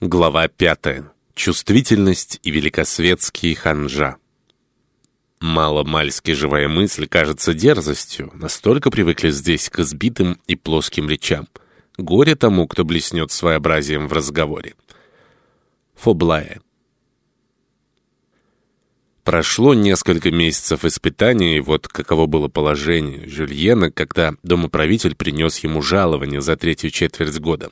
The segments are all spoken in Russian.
Глава пятая. Чувствительность и великосветский ханжа. Маломальски живая мысль кажется дерзостью. Настолько привыкли здесь к избитым и плоским речам. Горе тому, кто блеснет своеобразием в разговоре. Фоблая. Прошло несколько месяцев испытаний, и вот каково было положение Жюльена, когда домоправитель принес ему жалование за третью четверть года.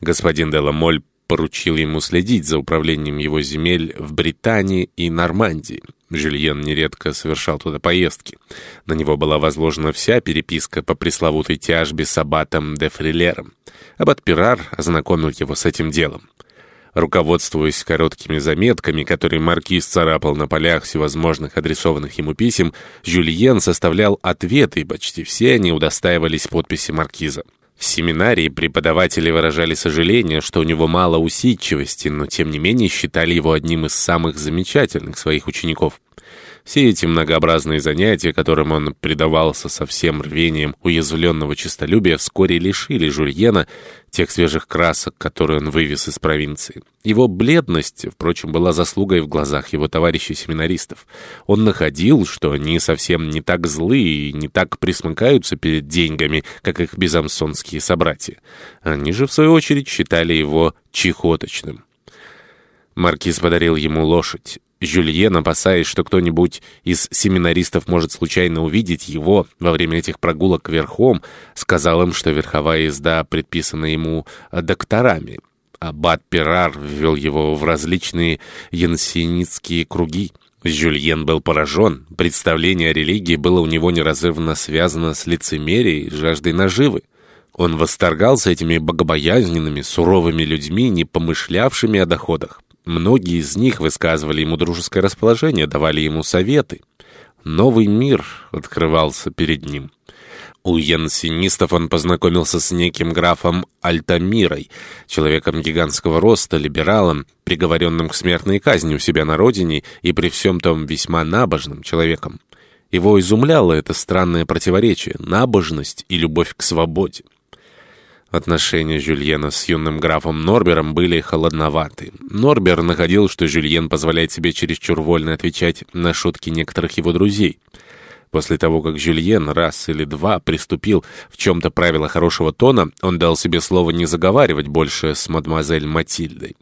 Господин Деламоль поручил ему следить за управлением его земель в Британии и Нормандии. Жюльен нередко совершал туда поездки. На него была возложена вся переписка по пресловутой тяжбе с аббатом де Фрилером. Аббат Пирар ознакомил его с этим делом. Руководствуясь короткими заметками, которые маркиз царапал на полях всевозможных адресованных ему писем, Жюльен составлял ответы, и почти все они удостаивались подписи маркиза. Семинарии преподаватели выражали сожаление, что у него мало усидчивости, но тем не менее считали его одним из самых замечательных своих учеников. Все эти многообразные занятия, которым он предавался со всем рвением уязвленного честолюбия, вскоре лишили Жульена тех свежих красок, которые он вывез из провинции. Его бледность, впрочем, была заслугой в глазах его товарищей-семинаристов. Он находил, что они совсем не так злые и не так присмыкаются перед деньгами, как их безамсонские собратья. Они же, в свою очередь, считали его чехоточным. Маркиз подарил ему лошадь. Жюльен, опасаясь, что кто-нибудь из семинаристов может случайно увидеть его во время этих прогулок верхом, сказал им, что верховая езда предписана ему докторами. Аббат Пирар ввел его в различные янсенитские круги. Жюльен был поражен. Представление о религии было у него неразрывно связано с лицемерием и жаждой наживы. Он восторгался этими богобоязненными, суровыми людьми, не помышлявшими о доходах. Многие из них высказывали ему дружеское расположение, давали ему советы. Новый мир открывался перед ним. У янсинистов он познакомился с неким графом Альтамирой, человеком гигантского роста, либералом, приговоренным к смертной казни у себя на родине и при всем том весьма набожным человеком. Его изумляло это странное противоречие — набожность и любовь к свободе. Отношения Жюльена с юным графом Норбером были холодноваты. Норбер находил, что Жюльен позволяет себе чересчур вольно отвечать на шутки некоторых его друзей. После того, как Жюльен раз или два приступил в чем-то правила хорошего тона, он дал себе слово не заговаривать больше с мадемуазель Матильдой.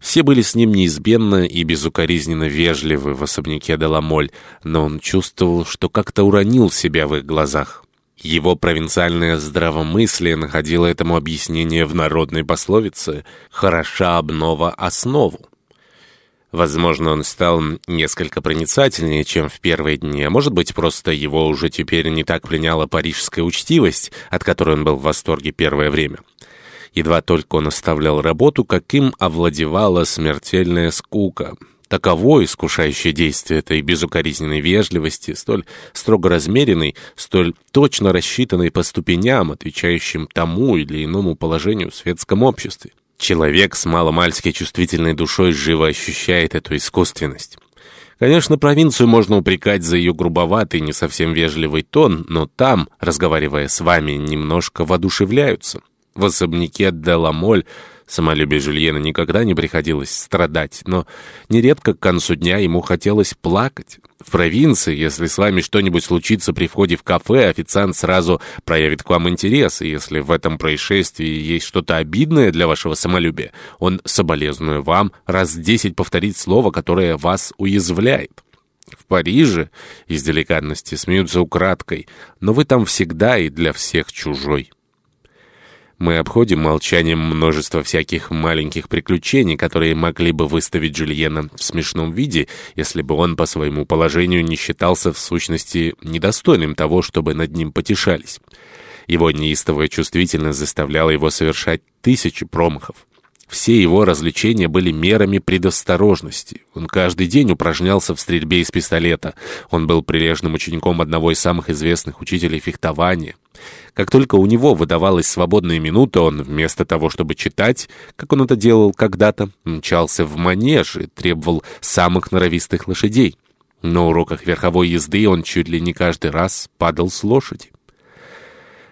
Все были с ним неизбенно и безукоризненно вежливы в особняке Деламоль, но он чувствовал, что как-то уронил себя в их глазах. Его провинциальное здравомыслие находило этому объяснение в народной пословице «хороша обнова основу». Возможно, он стал несколько проницательнее, чем в первые дни, а может быть, просто его уже теперь не так пленяла парижская учтивость, от которой он был в восторге первое время. Едва только он оставлял работу, как им овладевала смертельная скука — Таково искушающее действие этой безукоризненной вежливости, столь строго размеренной, столь точно рассчитанной по ступеням, отвечающим тому или иному положению в светском обществе. Человек с маломальски чувствительной душой живо ощущает эту искусственность. Конечно, провинцию можно упрекать за ее грубоватый, не совсем вежливый тон, но там, разговаривая с вами, немножко воодушевляются. В особняке Деламоль Самолюбие Жюльена никогда не приходилось страдать, но нередко к концу дня ему хотелось плакать. В провинции, если с вами что-нибудь случится при входе в кафе, официант сразу проявит к вам интерес, и если в этом происшествии есть что-то обидное для вашего самолюбия, он, соболезнуя вам, раз десять повторит слово, которое вас уязвляет. В Париже из деликатности смеются украдкой, но вы там всегда и для всех чужой. Мы обходим молчанием множество всяких маленьких приключений, которые могли бы выставить Джульена в смешном виде, если бы он по своему положению не считался в сущности недостойным того, чтобы над ним потешались. Его неистовая чувствительность заставляла его совершать тысячи промахов. Все его развлечения были мерами предосторожности. Он каждый день упражнялся в стрельбе из пистолета. Он был прилежным учеником одного из самых известных учителей фехтования. Как только у него выдавалась свободная минута, он вместо того, чтобы читать, как он это делал когда-то, мчался в манеж и требовал самых норовистых лошадей. На уроках верховой езды он чуть ли не каждый раз падал с лошади.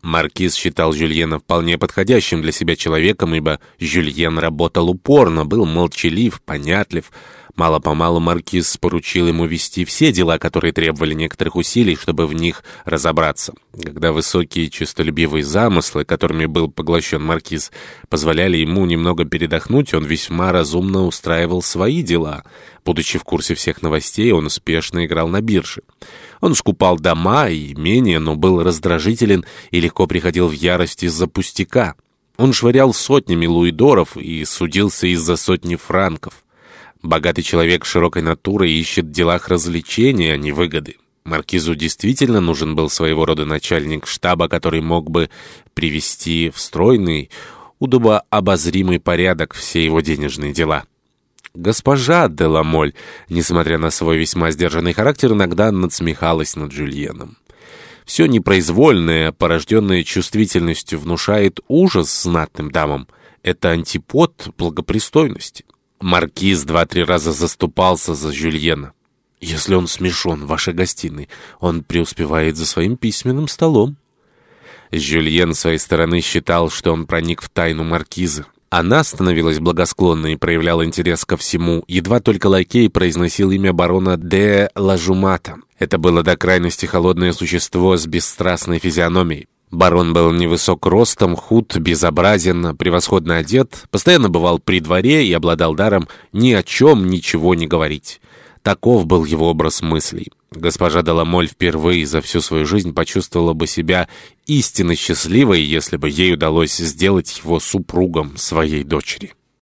Маркиз считал Жюльена вполне подходящим для себя человеком, ибо Жюльен работал упорно, был молчалив, понятлив. Мало-помалу Маркиз поручил ему вести все дела, которые требовали некоторых усилий, чтобы в них разобраться. Когда высокие честолюбивые замыслы, которыми был поглощен Маркиз, позволяли ему немного передохнуть, он весьма разумно устраивал свои дела. Будучи в курсе всех новостей, он успешно играл на бирже. Он скупал дома и имения, но был раздражителен и легко приходил в ярость из-за пустяка. Он швырял сотнями луидоров и судился из-за сотни франков. Богатый человек широкой натуры ищет в делах развлечения, а не выгоды. Маркизу действительно нужен был своего рода начальник штаба, который мог бы привести в стройный, удобообозримый порядок все его денежные дела. Госпожа де Ламоль, несмотря на свой весьма сдержанный характер, иногда надсмехалась над Жюльеном. Все непроизвольное, порожденное чувствительностью, внушает ужас знатным дамам. Это антипод благопристойности. Маркиз два-три раза заступался за Жюльена. Если он смешон в вашей гостиной, он преуспевает за своим письменным столом. Жюльен с своей стороны считал, что он проник в тайну маркиза. Она становилась благосклонной и проявляла интерес ко всему. Едва только лакей произносил имя барона де Лажумата. Это было до крайности холодное существо с бесстрастной физиономией. Барон был невысок ростом, худ, безобразен, превосходно одет, постоянно бывал при дворе и обладал даром ни о чем ничего не говорить. Таков был его образ мыслей. Госпожа Деламоль впервые за всю свою жизнь почувствовала бы себя истинно счастливой, если бы ей удалось сделать его супругом своей дочери.